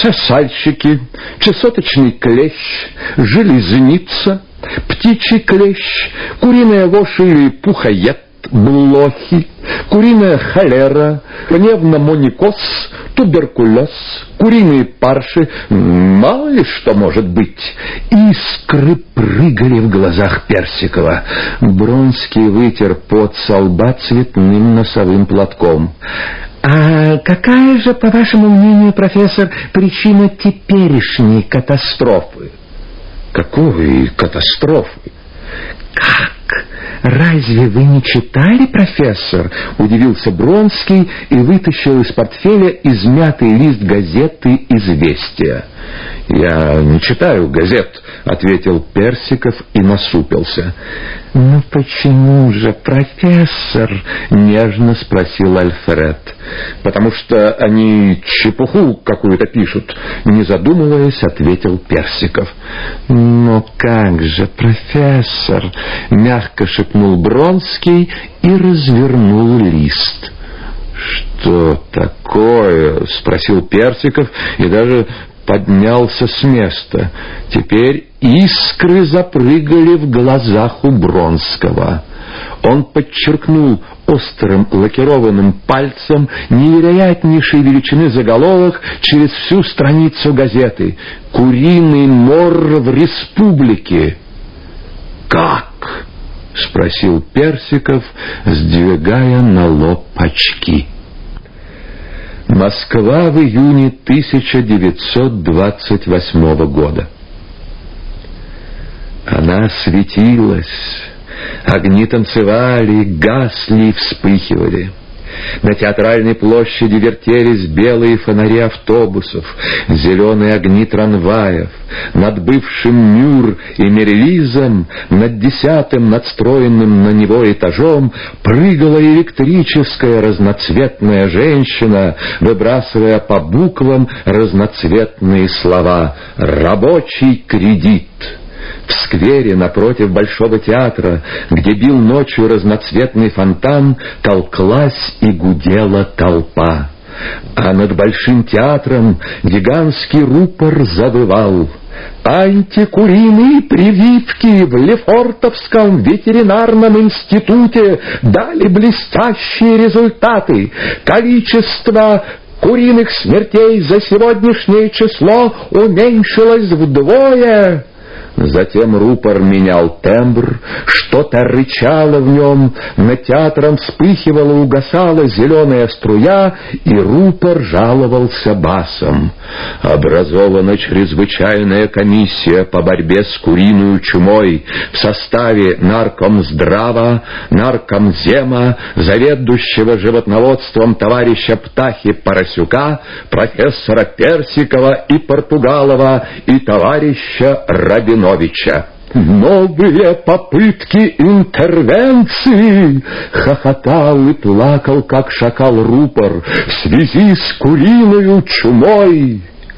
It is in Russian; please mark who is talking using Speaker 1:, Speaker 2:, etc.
Speaker 1: сосальщики, чесоточный клещ, железница, птичий клещ, куриная вошь или пухоед, блохи, куриная холера, пневмомоникоз, туберкулез, куриные парши, мало ли что может быть. Искры прыгали в глазах Персикова. Бронский вытер пот со лба цветным носовым платком.
Speaker 2: А какая же, по вашему мнению, профессор, причина теперешней катастрофы?
Speaker 1: Какой катастрофы?
Speaker 2: Как? «Разве вы не читали, профессор?» — удивился Бронский и вытащил из портфеля измятый лист газеты «Известия».
Speaker 1: «Я не читаю газет», — ответил Персиков и насупился.
Speaker 2: «Ну почему же, профессор?» — нежно спросил Альфред.
Speaker 1: «Потому что они чепуху какую-то пишут», — не задумываясь, ответил Персиков.
Speaker 2: «Но как же, профессор?» — мягко шепнул Бронский и развернул лист.
Speaker 1: «Что такое?» — спросил Персиков и даже поднялся с места. Теперь искры запрыгали в глазах у Бронского. Он подчеркнул острым лакированным пальцем невероятнейшей величины заголовок через всю страницу газеты «Куриный мор в республике». «Как?» — спросил Персиков, сдвигая на лоб очки. Москва в июне 1928 года. Она светилась, огни танцевали, гасли и вспыхивали. На театральной площади вертелись белые фонари автобусов, зеленые огни трамваев. Над бывшим Мюр и Мерилизом, над десятым надстроенным на него этажом, прыгала электрическая разноцветная женщина, выбрасывая по буквам разноцветные слова «Рабочий кредит». В сквере напротив Большого театра, где бил ночью разноцветный фонтан, толклась и гудела толпа. А над Большим театром гигантский рупор завывал — Антикуриные прививки в Лефортовском ветеринарном институте дали блестящие результаты. Количество куриных смертей за сегодняшнее число уменьшилось вдвое. Затем рупор менял тембр, что-то рычало в нем, над театром вспыхивала, угасала зеленая струя, и рупор жаловался басом. Образована чрезвычайная комиссия по борьбе с куриной чумой в составе наркомздрава, наркомзема, заведующего животноводством товарища Птахи Поросюка, профессора Персикова и Португалова и товарища Рабино. Рабиновича. «Новые попытки интервенции!» — хохотал и плакал, как шакал рупор, «в связи с куриной чумой!»